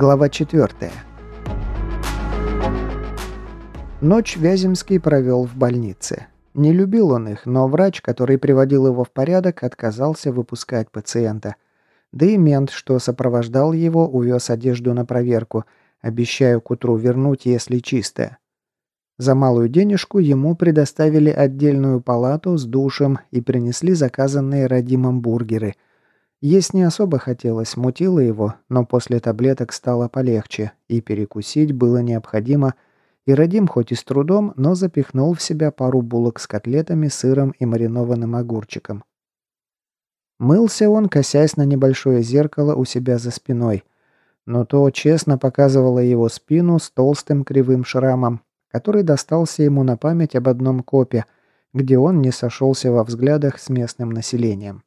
Глава 4. Ночь Вяземский провел в больнице. Не любил он их, но врач, который приводил его в порядок, отказался выпускать пациента. Да и мент, что сопровождал его, увез одежду на проверку, обещая к утру вернуть, если чистая. За малую денежку ему предоставили отдельную палату с душем и принесли заказанные Радимом бургеры – есть не особо хотелось, мутило его, но после таблеток стало полегче, и перекусить было необходимо, и Радим хоть и с трудом, но запихнул в себя пару булок с котлетами, сыром и маринованным огурчиком. Мылся он, косясь на небольшое зеркало у себя за спиной, но то честно показывало его спину с толстым кривым шрамом, который достался ему на память об одном копе, где он не сошелся во взглядах с местным населением.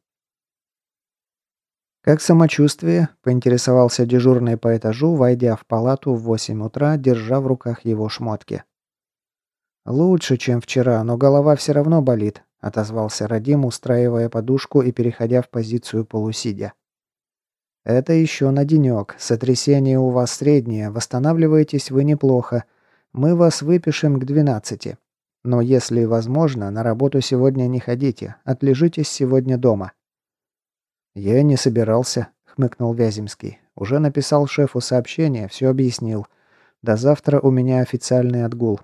«Как самочувствие?» – поинтересовался дежурный по этажу, войдя в палату в 8 утра, держа в руках его шмотки. «Лучше, чем вчера, но голова все равно болит», – отозвался Радим, устраивая подушку и переходя в позицию полусидя. «Это еще на денек. Сотрясение у вас среднее, восстанавливаетесь вы неплохо. Мы вас выпишем к 12. Но если возможно, на работу сегодня не ходите, отлежитесь сегодня дома». «Я не собирался», — хмыкнул Вяземский. «Уже написал шефу сообщение, все объяснил. До завтра у меня официальный отгул.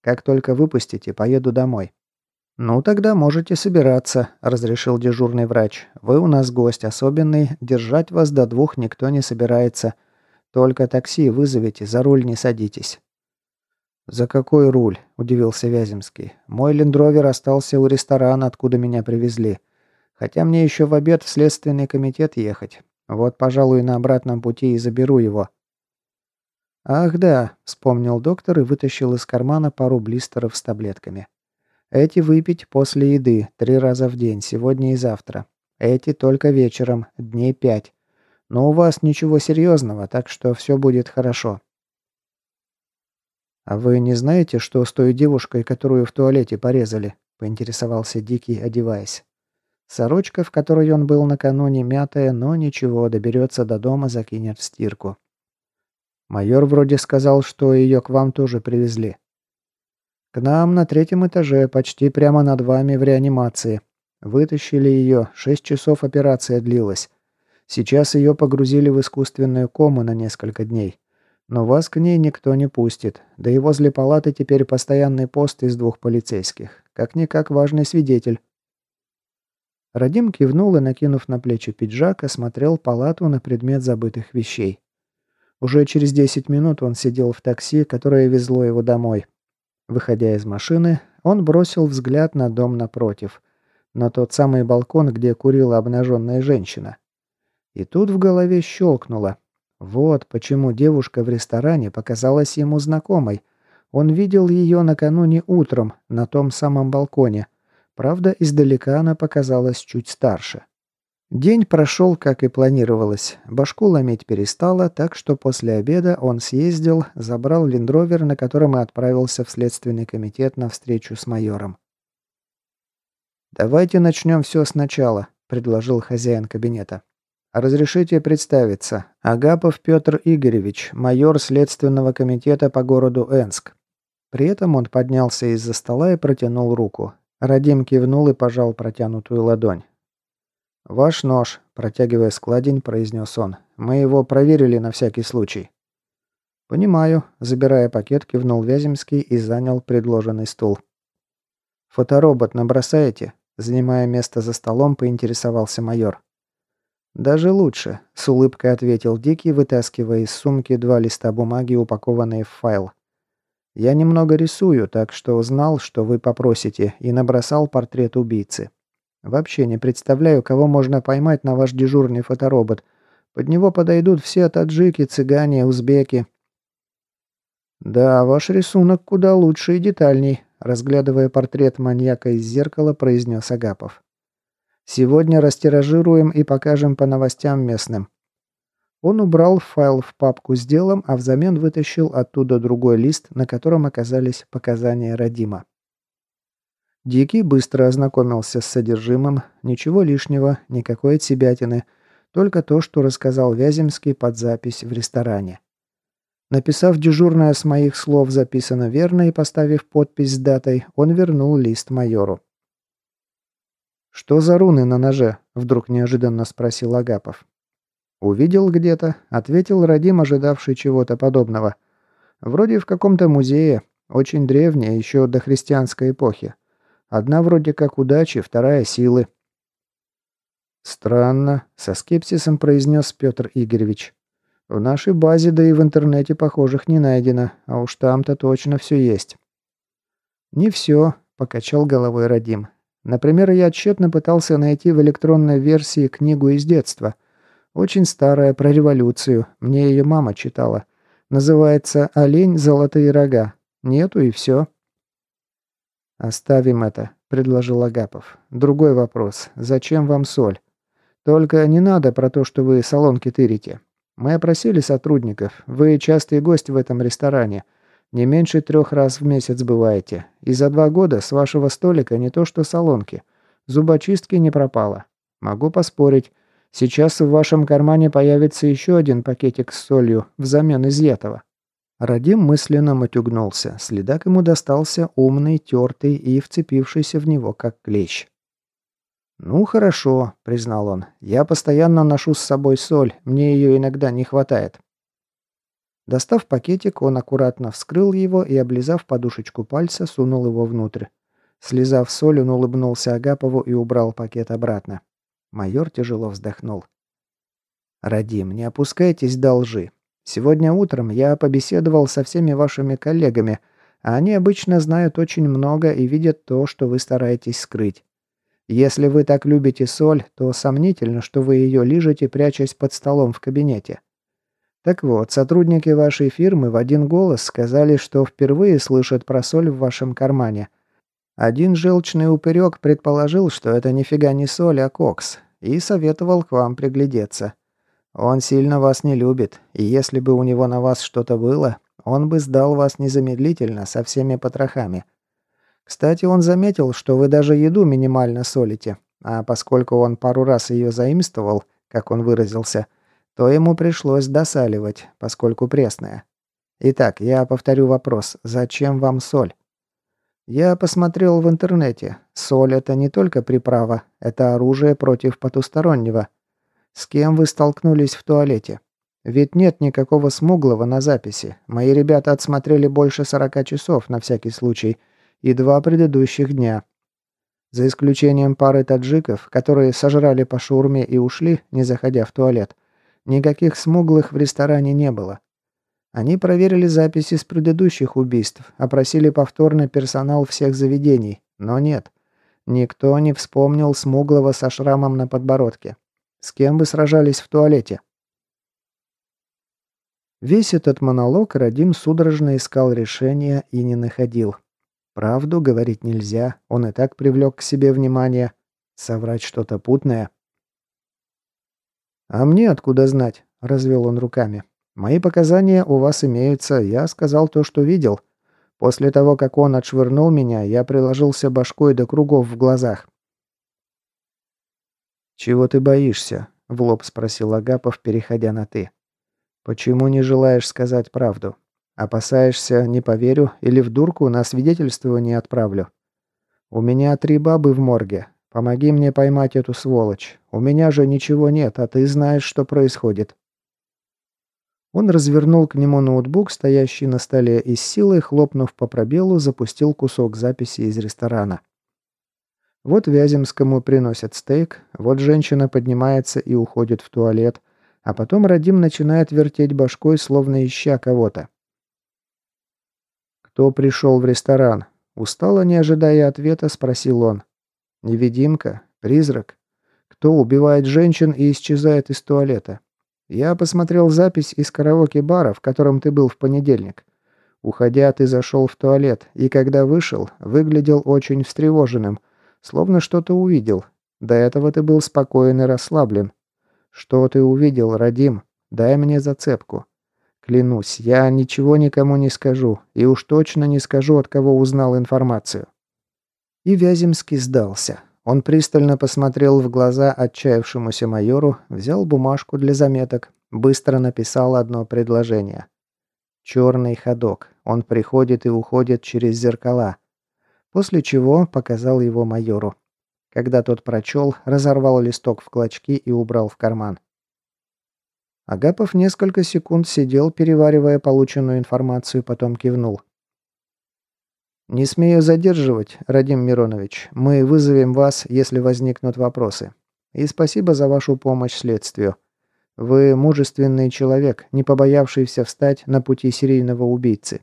Как только выпустите, поеду домой». «Ну, тогда можете собираться», — разрешил дежурный врач. «Вы у нас гость особенный, держать вас до двух никто не собирается. Только такси вызовите, за руль не садитесь». «За какой руль?» – удивился Вяземский. «Мой лендровер остался у ресторана, откуда меня привезли. Хотя мне еще в обед в следственный комитет ехать. Вот, пожалуй, на обратном пути и заберу его». «Ах да», — вспомнил доктор и вытащил из кармана пару блистеров с таблетками. «Эти выпить после еды, три раза в день, сегодня и завтра. Эти только вечером, дней пять. Но у вас ничего серьезного, так что все будет хорошо». «А вы не знаете, что с той девушкой, которую в туалете порезали?» — поинтересовался Дикий, одеваясь. Сорочка, в которой он был накануне, мятая, но ничего, доберется до дома, закинет в стирку. Майор вроде сказал, что ее к вам тоже привезли. К нам на третьем этаже, почти прямо над вами в реанимации. Вытащили ее, шесть часов операция длилась. Сейчас ее погрузили в искусственную кому на несколько дней. Но вас к ней никто не пустит. Да и возле палаты теперь постоянный пост из двух полицейских. Как-никак важный свидетель. Радим кивнул и, накинув на плечи пиджак, осмотрел палату на предмет забытых вещей. Уже через 10 минут он сидел в такси, которое везло его домой. Выходя из машины, он бросил взгляд на дом напротив, на тот самый балкон, где курила обнаженная женщина. И тут в голове щелкнуло. Вот почему девушка в ресторане показалась ему знакомой. Он видел ее накануне утром на том самом балконе, Правда, издалека она показалась чуть старше. День прошел, как и планировалось. Башку ломить перестала, так что после обеда он съездил, забрал лендровер, на котором и отправился в Следственный комитет на встречу с майором. «Давайте начнем все сначала», – предложил хозяин кабинета. «Разрешите представиться. Агапов Петр Игоревич, майор Следственного комитета по городу Энск». При этом он поднялся из-за стола и протянул руку. Радим кивнул и пожал протянутую ладонь. «Ваш нож», – протягивая складень, произнес он. «Мы его проверили на всякий случай». «Понимаю», – забирая пакет, кивнул Вяземский и занял предложенный стул. «Фоторобот набросаете?» – занимая место за столом, поинтересовался майор. «Даже лучше», – с улыбкой ответил Дикий, вытаскивая из сумки два листа бумаги, упакованные в файл. Я немного рисую, так что знал, что вы попросите, и набросал портрет убийцы. Вообще не представляю, кого можно поймать на ваш дежурный фоторобот. Под него подойдут все таджики, цыгане, узбеки. Да, ваш рисунок куда лучше и детальней, разглядывая портрет маньяка из зеркала, произнес Агапов. Сегодня растиражируем и покажем по новостям местным. Он убрал файл в папку с делом, а взамен вытащил оттуда другой лист, на котором оказались показания Радима. Дикий быстро ознакомился с содержимым, ничего лишнего, никакой отсебятины, только то, что рассказал Вяземский под запись в ресторане. Написав дежурное с моих слов записано верно и поставив подпись с датой, он вернул лист майору. «Что за руны на ноже?» – вдруг неожиданно спросил Агапов. «Увидел где-то», – ответил Радим, ожидавший чего-то подобного. «Вроде в каком-то музее, очень древняя, еще до христианской эпохи. Одна вроде как удачи, вторая силы». «Странно», – со скепсисом произнес Петр Игоревич. «В нашей базе, да и в интернете похожих не найдено, а уж там-то точно все есть». «Не все», – покачал головой Радим. Например, я тщетно пытался найти в электронной версии книгу из детства. Очень старая, про революцию. Мне ее мама читала. Называется «Олень. Золотые рога». Нету и все. «Оставим это», — предложил Агапов. «Другой вопрос. Зачем вам соль? Только не надо про то, что вы салонки тырите. Мы опросили сотрудников. Вы частый гость в этом ресторане. Не меньше трех раз в месяц бываете. И за два года с вашего столика не то что салонки. Зубочистки не пропало. Могу поспорить. Сейчас в вашем кармане появится еще один пакетик с солью взамен изъятого». Радим мысленно матюгнулся. Следак ему достался умный, тертый и вцепившийся в него как клещ. «Ну, хорошо», — признал он. «Я постоянно ношу с собой соль, мне ее иногда не хватает. Достав пакетик, он аккуратно вскрыл его и, облизав подушечку пальца, сунул его внутрь. Слезав соль, он улыбнулся Агапову и убрал пакет обратно. Майор тяжело вздохнул. «Радим, не опускайтесь до лжи. Сегодня утром я побеседовал со всеми вашими коллегами, а они обычно знают очень много и видят то, что вы стараетесь скрыть. Если вы так любите соль, то сомнительно, что вы ее лижете, прячась под столом в кабинете. Так вот, сотрудники вашей фирмы в один голос сказали, что впервые слышат про соль в вашем кармане. Один желчный упырек предположил, что это нифига не соль, а кокс, и советовал к вам приглядеться. Он сильно вас не любит, и если бы у него на вас что-то было, он бы сдал вас незамедлительно со всеми потрохами. Кстати, он заметил, что вы даже еду минимально солите, а поскольку он пару раз ее заимствовал, как он выразился – то ему пришлось досаливать, поскольку пресная. Итак, я повторю вопрос. Зачем вам соль? Я посмотрел в интернете. Соль – это не только приправа, это оружие против потустороннего. С кем вы столкнулись в туалете? Ведь нет никакого смуглого на записи. Мои ребята отсмотрели больше 40 часов на всякий случай и два предыдущих дня. За исключением пары таджиков, которые сожрали по шаурме и ушли, не заходя в туалет, Никаких смуглых в ресторане не было. Они проверили записи с предыдущих убийств, опросили повторно персонал всех заведений, но нет. Никто не вспомнил смуглого со шрамом на подбородке. С кем вы сражались в туалете? Весь этот монолог Радим судорожно искал решения и не находил. Правду говорить нельзя, он и так привлек к себе внимание. Соврать что-то путное «А мне откуда знать?» – развел он руками. «Мои показания у вас имеются, я сказал то, что видел. После того, как он отшвырнул меня, я приложился башкой до кругов в глазах». «Чего ты боишься?» – в лоб спросил Агапов, переходя на «ты». «Почему не желаешь сказать правду? Опасаешься, не поверю, или в дурку на свидетельствование отправлю? У меня три бабы в морге, Помоги мне поймать эту сволочь. У меня же ничего нет, а ты знаешь, что происходит». Он развернул к нему ноутбук, стоящий на столе, и с силой, хлопнув по пробелу, запустил кусок записи из ресторана. Вот Вяземскому приносят стейк, вот женщина поднимается и уходит в туалет, а потом Радим начинает вертеть башкой, словно ища кого-то. «Кто пришел в ресторан?» Устало, не ожидая ответа, спросил он. Невидимка? Призрак? Кто убивает женщин и исчезает из туалета? Я посмотрел запись из караоке-бара, в котором ты был в понедельник. Уходя, ты зашел в туалет, и когда вышел, выглядел очень встревоженным, словно что-то увидел. До этого ты был спокоен и расслаблен. Что ты увидел, Радим? Дай мне зацепку. Клянусь, я ничего никому не скажу, и уж точно не скажу, от кого узнал информацию. И Вяземский сдался. Он пристально посмотрел в глаза отчаявшемуся майору, взял бумажку для заметок, быстро написал одно предложение. Черный ходок. Он приходит и уходит через зеркала. После чего показал его майору. Когда тот прочел, разорвал листок в клочки и убрал в карман. Агапов несколько секунд сидел, переваривая полученную информацию, потом кивнул. «Не смею задерживать, Радим Миронович. Мы вызовем вас, если возникнут вопросы. И спасибо за вашу помощь следствию. Вы мужественный человек, не побоявшийся встать на пути серийного убийцы».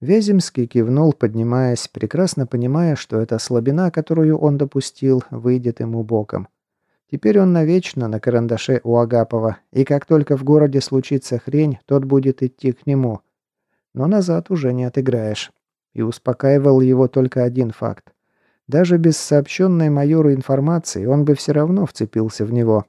Вяземский кивнул, поднимаясь, прекрасно понимая, что эта слабина, которую он допустил, выйдет ему боком. Теперь он навечно на карандаше у Агапова, и как только в городе случится хрень, тот будет идти к нему. Но назад уже не отыграешь. И успокаивал его только один факт. Даже без сообщенной майору информации он бы все равно вцепился в него.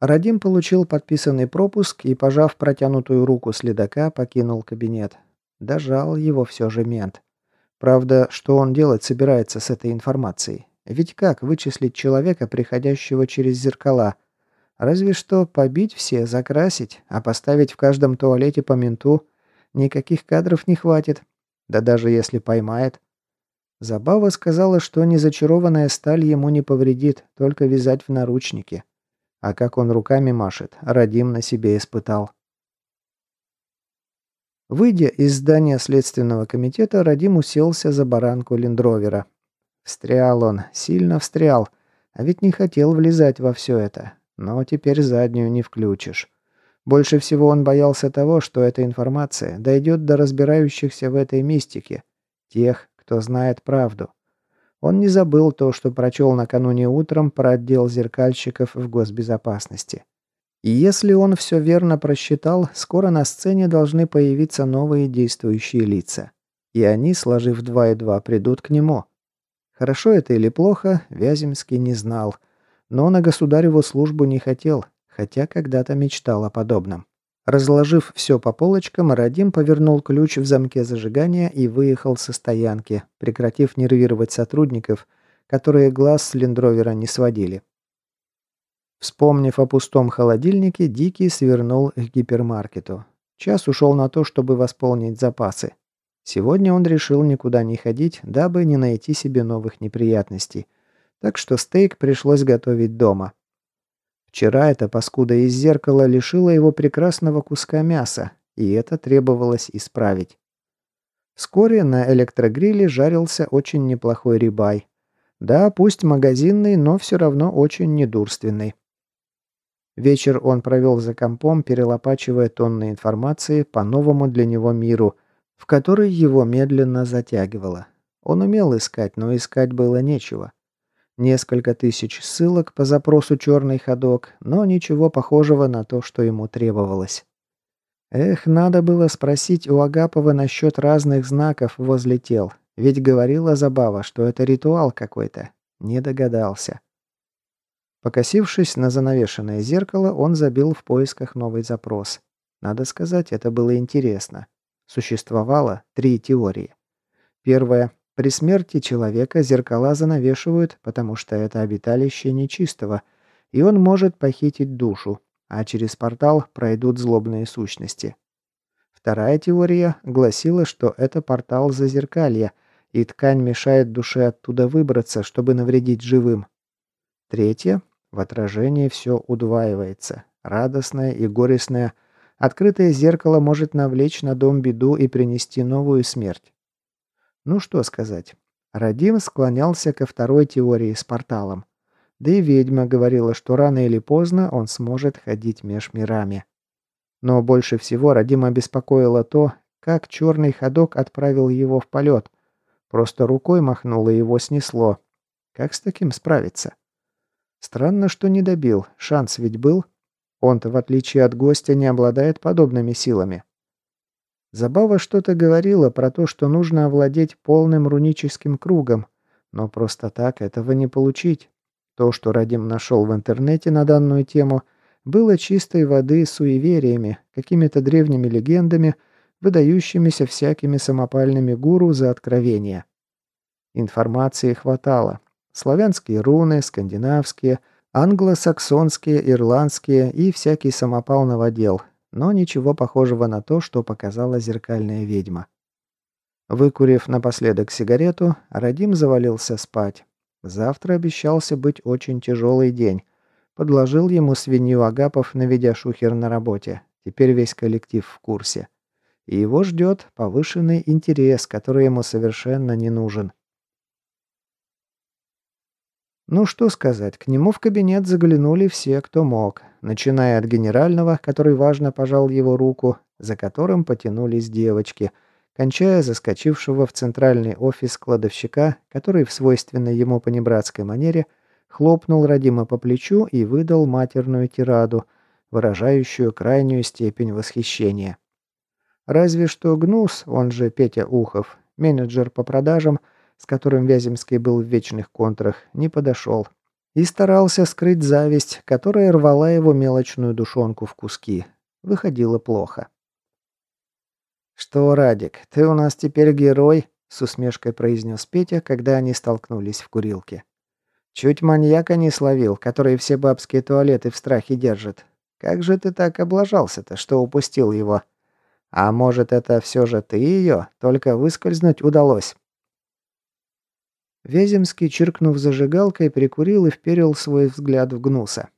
Радим получил подписанный пропуск и, пожав протянутую руку следака, покинул кабинет. Дожал его все же мент. Правда, что он делать собирается с этой информацией? Ведь как вычислить человека, приходящего через зеркала? Разве что побить все, закрасить, а поставить в каждом туалете по менту. Никаких кадров не хватит. Да даже если поймает. Забава сказала, что незачарованная сталь ему не повредит, только вязать в наручники. А как он руками машет, Радим на себе испытал. Выйдя из здания Следственного комитета, Радим уселся за баранку лендровера. Встрял он, сильно встрял, а ведь не хотел влезать во все это. Но теперь заднюю не включишь. Больше всего он боялся того, что эта информация дойдет до разбирающихся в этой мистике, тех, кто знает правду. Он не забыл то, что прочел накануне утром про отдел зеркальщиков в госбезопасности. И если он все верно просчитал, скоро на сцене должны появиться новые действующие лица. И они, сложив два и два, придут к нему. Хорошо это или плохо, Вяземский не знал. Но на государеву службу не хотел, хотя когда-то мечтал о подобном. Разложив все по полочкам, Радим повернул ключ в замке зажигания и выехал со стоянки, прекратив нервировать сотрудников, которые глаз с лендровера не сводили. Вспомнив о пустом холодильнике, Дикий свернул к гипермаркету. Час ушел на то, чтобы восполнить запасы. Сегодня он решил никуда не ходить, дабы не найти себе новых неприятностей. Так что стейк пришлось готовить дома. Вчера эта паскуда из зеркала лишила его прекрасного куска мяса, и это требовалось исправить. Вскоре на электрогриле жарился очень неплохой рибай. Да, пусть магазинный, но все равно очень недурственный. Вечер он провел за компом, перелопачивая тонны информации по новому для него миру, в который его медленно затягивало. Он умел искать, но искать было нечего. Несколько тысяч ссылок по запросу «Черный ходок», но ничего похожего на то, что ему требовалось. Эх, надо было спросить у Агапова насчет разных знаков возле тел, ведь говорила Забава, что это ритуал какой-то. Не догадался. Покосившись на занавешенное зеркало, он забил в поисках новый запрос. Надо сказать, это было интересно. Существовало три теории. Первая при смерти человека зеркала занавешивают, потому что это обиталище нечистого, и он может похитить душу, а через портал пройдут злобные сущности. Вторая теория гласила, что это портал зазеркалья, и ткань мешает душе оттуда выбраться, чтобы навредить живым. Третья – в отражении все удваивается. Радостное и горестное. Открытое зеркало может навлечь на дом беду и принести новую смерть. Ну что сказать. Радим склонялся ко второй теории с порталом. Да и ведьма говорила, что рано или поздно он сможет ходить меж мирами. Но больше всего Радима беспокоило то, как черный ходок отправил его в полет. Просто рукой махнул и его снесло. Как с таким справиться? Странно, что не добил. Шанс ведь был. Он-то, в отличие от гостя, не обладает подобными силами. Забава что-то говорила про то, что нужно овладеть полным руническим кругом, но просто так этого не получить. То, что Радим нашел в интернете на данную тему, было чистой воды суевериями, какими-то древними легендами, выдающимися всякими самопальными гуру за откровения. Информации хватало. Славянские руны, скандинавские, англосаксонские, ирландские и всякий самопал новодел, но ничего похожего на то, что показала зеркальная ведьма. Выкурив напоследок сигарету, Радим завалился спать. Завтра обещался быть очень тяжелый день. Подложил ему свинью Агапов, наведя шухер на работе. Теперь весь коллектив в курсе. И его ждет повышенный интерес, который ему совершенно не нужен. Ну что сказать, к нему в кабинет заглянули все, кто мог, начиная от генерального, который важно пожал его руку, за которым потянулись девочки – кончая заскочившего в центральный офис кладовщика, который в свойственной ему понебратской манере хлопнул Радима по плечу и выдал матерную тираду, выражающую крайнюю степень восхищения. Разве что Гнус, он же Петя Ухов, менеджер по продажам, с которым Вяземский был в вечных контрах, не подошел. И старался скрыть зависть, которая рвала его мелочную душонку в куски. Выходило плохо. «Что, Радик, ты у нас теперь герой?» — с усмешкой произнес Петя, когда они столкнулись в курилке. «Чуть маньяка не словил, который все бабские туалеты в страхе держит. Как же ты так облажался-то, что упустил его? А может, это все же ты ее, только выскользнуть удалось?» Вяземский, чиркнув зажигалкой, прикурил и вперил свой взгляд в Гнуса.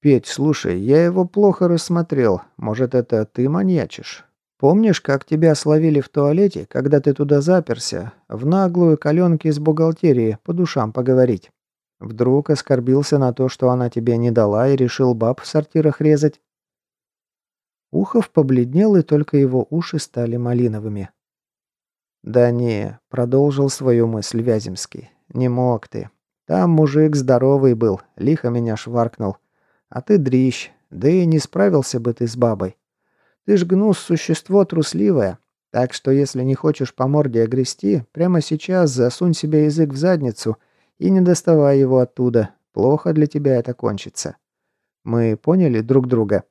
«Петь, слушай, я его плохо рассмотрел. Может, это ты маньячишь? Помнишь, как тебя словили в туалете, когда ты туда заперся, в наглую коленке из бухгалтерии по душам поговорить? Вдруг оскорбился на то, что она тебе не дала и решил баб в сортирах резать? Ухов побледнел, и только его уши стали малиновыми. «Да не», — продолжил свою мысль Вяземский, — «не мог ты. Там мужик здоровый был, лихо меня шваркнул. А ты дрищ, да и не справился бы ты с бабой. Ты ж гнус существо трусливое, так что если не хочешь по морде огрести, прямо сейчас засунь себе язык в задницу и не доставай его оттуда. Плохо для тебя это кончится. Мы поняли друг друга?»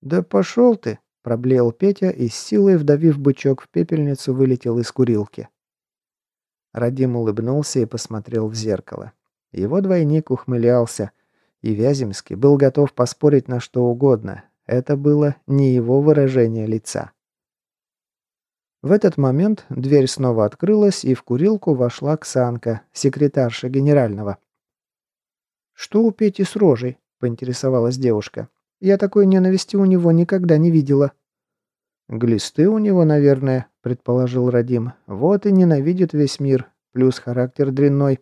«Да пошел ты!» – проблеял Петя и с силой, вдавив бычок в пепельницу, вылетел из курилки. Радим улыбнулся и посмотрел в зеркало. Его двойник ухмылялся, и Вяземский был готов поспорить на что угодно, это было не его выражение лица. В этот момент дверь снова открылась, и в курилку вошла Ксанка, секретарша генерального. «Что у Пети с рожей?» – поинтересовалась девушка. «Я такой ненависти у него никогда не видела». «Глисты у него, наверное», – предположил Радим. «Вот и ненавидит весь мир, плюс характер дрянной».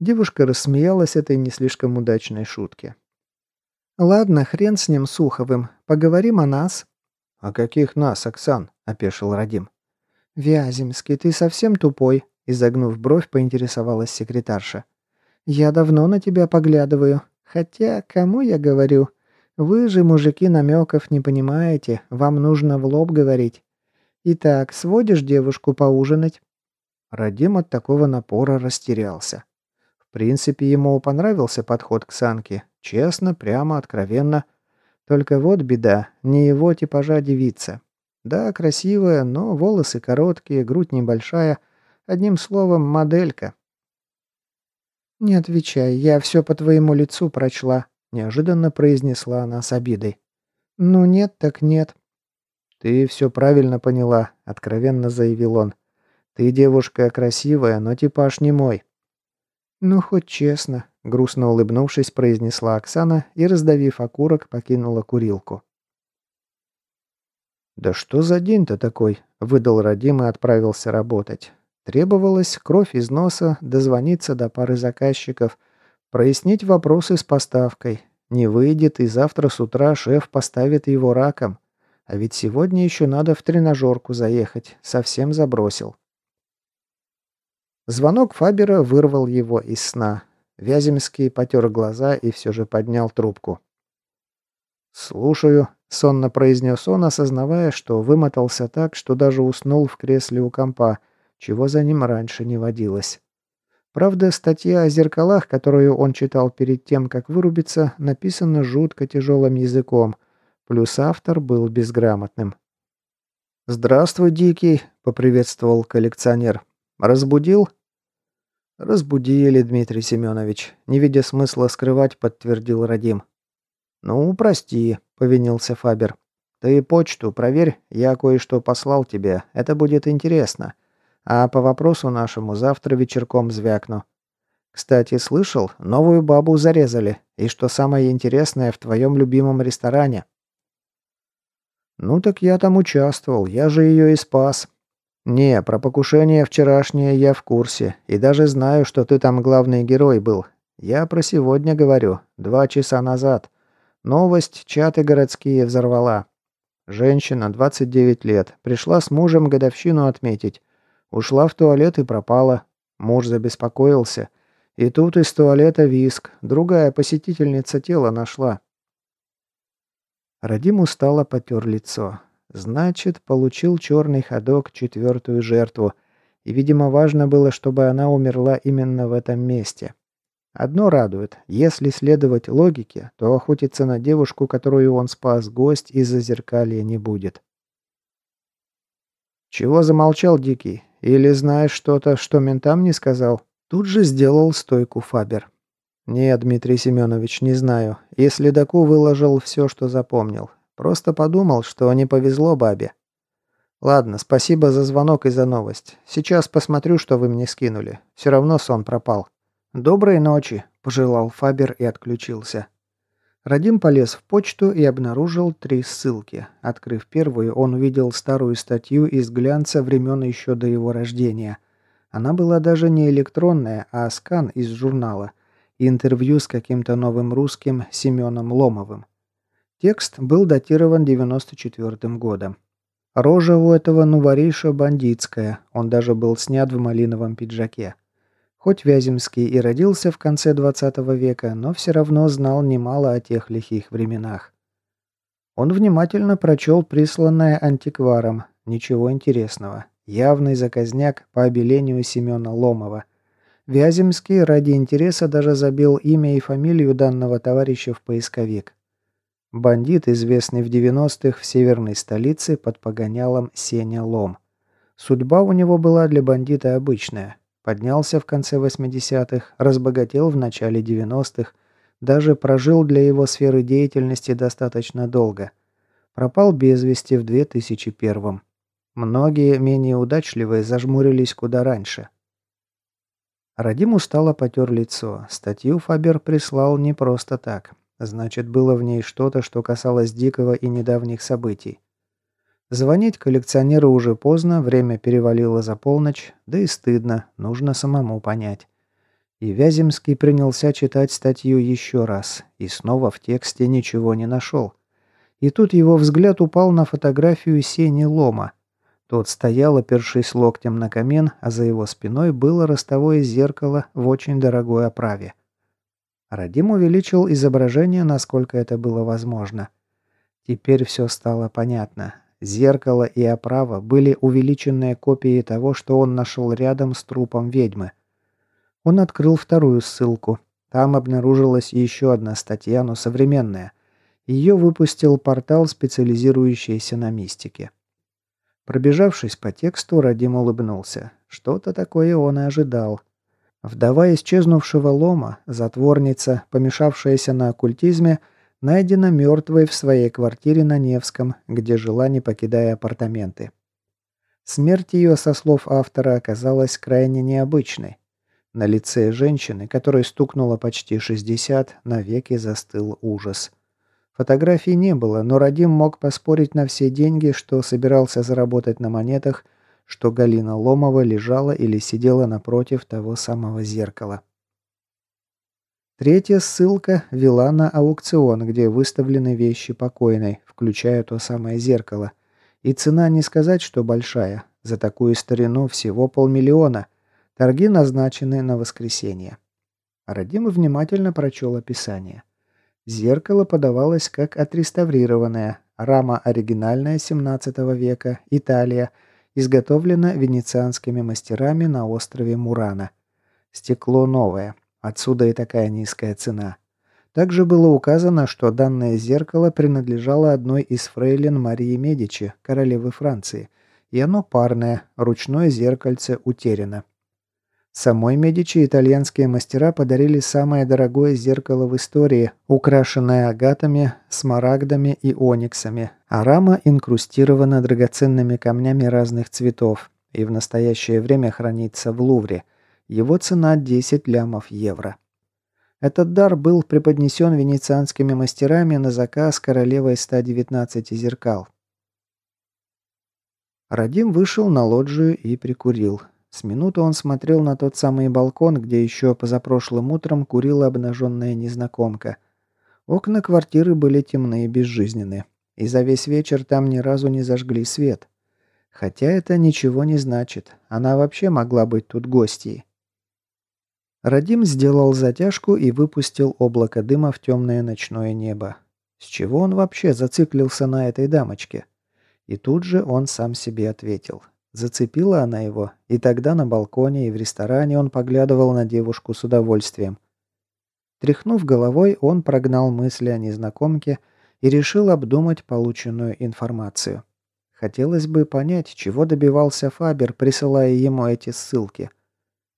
Девушка рассмеялась этой не слишком удачной шутке. «Ладно, хрен с ним Суховым. Поговорим о нас». «О каких нас, Оксан?» – опешил Радим. «Вяземский, ты совсем тупой», – изогнув бровь, поинтересовалась секретарша. «Я давно на тебя поглядываю. Хотя, кому я говорю? Вы же, мужики, намеков не понимаете. Вам нужно в лоб говорить. Итак, сводишь девушку поужинать?» Радим от такого напора растерялся. В принципе, ему понравился подход к Санке, Честно, прямо, откровенно. Только вот беда, не его типажа девица. Да, красивая, но волосы короткие, грудь небольшая. Одним словом, моделька. «Не отвечай, я все по твоему лицу прочла», – неожиданно произнесла она с обидой. «Ну нет, так нет». «Ты все правильно поняла», – откровенно заявил он. «Ты девушка красивая, но типаж не мой». «Ну, хоть честно», — грустно улыбнувшись, произнесла Оксана и, раздавив окурок, покинула курилку. «Да что за день-то такой?» — выдал Радим и отправился работать. Требовалось кровь из носа, дозвониться до пары заказчиков, прояснить вопросы с поставкой. Не выйдет, и завтра с утра шеф поставит его раком. А ведь сегодня еще надо в тренажерку заехать, совсем забросил. Звонок Фабера вырвал его из сна. Вяземский потер глаза и все же поднял трубку. «Слушаю», — сонно произнес он, осознавая, что вымотался так, что даже уснул в кресле у компа, чего за ним раньше не водилось. Правда, статья о зеркалах, которую он читал перед тем, как вырубиться, написана жутко тяжелым языком, плюс автор был безграмотным. «Здравствуй, Дикий», — поприветствовал коллекционер. «Разбудил?» «Разбудили, Дмитрий Семенович», — не видя смысла скрывать, подтвердил Радим. «Ну, прости», — повинился Фабер. «Ты почту проверь, я кое-что послал тебе, это будет интересно. А по вопросу нашему завтра вечерком звякну. Кстати, слышал, новую бабу зарезали, и что самое интересное, в твоем любимом ресторане». «Ну так я там участвовал, я же ее и спас». «Не, про покушение вчерашнее я в курсе, и даже знаю, что ты там главный герой был. Я про сегодня говорю, два часа назад. Новость чаты городские взорвала. Женщина, 29 лет, пришла с мужем годовщину отметить. Ушла в туалет и пропала. Муж забеспокоился. И тут из туалета виск. Другая посетительница тело нашла. Радим устало потер лицо. Значит, получил черный ходок четвертую жертву. И, видимо, важно было, чтобы она умерла именно в этом месте. Одно радует. Если следовать логике, то охотиться на девушку, которую он спас, гость из-за зеркалья не будет. «Чего замолчал Дикий? Или знаешь что-то, что ментам не сказал?» Тут же сделал стойку Фабер. «Нет, Дмитрий Семенович, не знаю. И следаку выложил все, что запомнил. Просто подумал, что не повезло бабе. Ладно, спасибо за звонок и за новость. Сейчас посмотрю, что вы мне скинули. Все равно сон пропал». «Доброй ночи», – пожелал Фабер и отключился. Радим полез в почту и обнаружил три ссылки. Открыв первую, он увидел старую статью из глянца времен еще до его рождения. Она была даже не электронная, а скан из журнала. интервью с каким-то новым русским Семеном Ломовым. Текст был датирован 94 годом. Рожа у этого нувариша бандитская, он даже был снят в малиновом пиджаке. Хоть Вяземский и родился в конце 20 века, но все равно знал немало о тех лихих временах. Он внимательно прочел присланное антикваром. Ничего интересного. Явный заказняк по обелению Семена Ломова. Вяземский ради интереса даже забил имя и фамилию данного товарища в поисковик. Бандит, известный в 90-х в северной столице под погонялом Сеня Лом. Судьба у него была для бандита обычная. Поднялся в конце 80-х, разбогател в начале 90-х, даже прожил для его сферы деятельности достаточно долго. Пропал без вести в 2001-м. Многие, менее удачливые, зажмурились куда раньше. Радим устало потер лицо. Статью Фабер прислал не просто так. Значит, было в ней что-то, что касалось дикого и недавних событий. Звонить коллекционеру уже поздно, время перевалило за полночь, да и стыдно, нужно самому понять. И Вяземский принялся читать статью еще раз, и снова в тексте ничего не нашел. И тут его взгляд упал на фотографию Сени Лома. Тот стоял, опершись локтем на камен, а за его спиной было ростовое зеркало в очень дорогой оправе. Радим увеличил изображение, насколько это было возможно. Теперь все стало понятно. Зеркало и оправа были увеличенные копии того, что он нашел рядом с трупом ведьмы. Он открыл вторую ссылку. Там обнаружилась еще одна статья, но современная. Ее выпустил портал, специализирующийся на мистике. Пробежавшись по тексту, Радим улыбнулся. Что-то такое он и ожидал. Вдова исчезнувшего лома, затворница, помешавшаяся на оккультизме – найдена мертвой в своей квартире на Невском, где жила, не покидая апартаменты. Смерть ее, со слов автора, оказалась крайне необычной. На лице женщины, которой стукнуло почти 60, навеки застыл ужас. Фотографий не было, но Радим мог поспорить на все деньги, что собирался заработать на монетах, что Галина Ломова лежала или сидела напротив того самого зеркала. Третья ссылка вела на аукцион, где выставлены вещи покойной, включая то самое зеркало. И цена не сказать, что большая. За такую старину всего полмиллиона. Торги назначены на воскресенье. Радим внимательно прочел описание. Зеркало подавалось как отреставрированное. Рама оригинальная 17 века, Италия. Изготовлена венецианскими мастерами на острове Мурана. Стекло новое. Отсюда и такая низкая цена. Также было указано, что данное зеркало принадлежало одной из фрейлин Марии Медичи, королевы Франции, и оно парное, ручное зеркальце утеряно. Самой Медичи итальянские мастера подарили самое дорогое зеркало в истории, украшенное агатами, смарагдами и ониксами, а рама инкрустирована драгоценными камнями разных цветов и в настоящее время хранится в Лувре. Его цена 10 лямов евро. Этот дар был преподнесен венецианскими мастерами на заказ королевой 119 зеркал. Радим вышел на лоджию и прикурил. С минуту он смотрел на тот самый балкон, где еще позапрошлым утром курила обнаженная незнакомка. Окна квартиры были темные и безжизненные, и за весь вечер там ни разу не зажгли свет. Хотя это ничего не значит, она вообще могла быть тут гостьей. Радим сделал затяжку и выпустил облако дыма в темное ночное небо. С чего он вообще зациклился на этой дамочке? И тут же он сам себе ответил. Зацепила она его, и тогда на балконе и в ресторане он поглядывал на девушку с удовольствием. Тряхнув головой, он прогнал мысли о незнакомке и решил обдумать полученную информацию. Хотелось бы понять, чего добивался Фабер, присылая ему эти ссылки.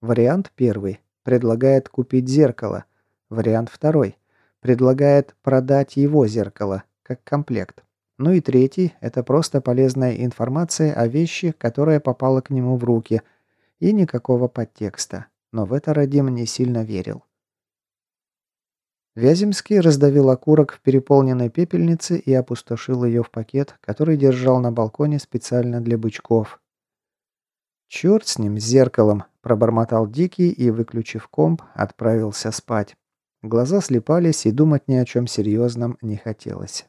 Вариант первый. Предлагает купить зеркало. Вариант второй. Предлагает продать его зеркало, как комплект. Ну и третий – это просто полезная информация о вещи, которая попала к нему в руки, и никакого подтекста. Но в это Радим не сильно верил. Вяземский раздавил окурок в переполненной пепельнице и опустошил ее в пакет, который держал на балконе специально для бычков. «Черт с ним, с зеркалом!» – пробормотал Дикий и, выключив комп, отправился спать. Глаза слепались и думать ни о чем серьезном не хотелось.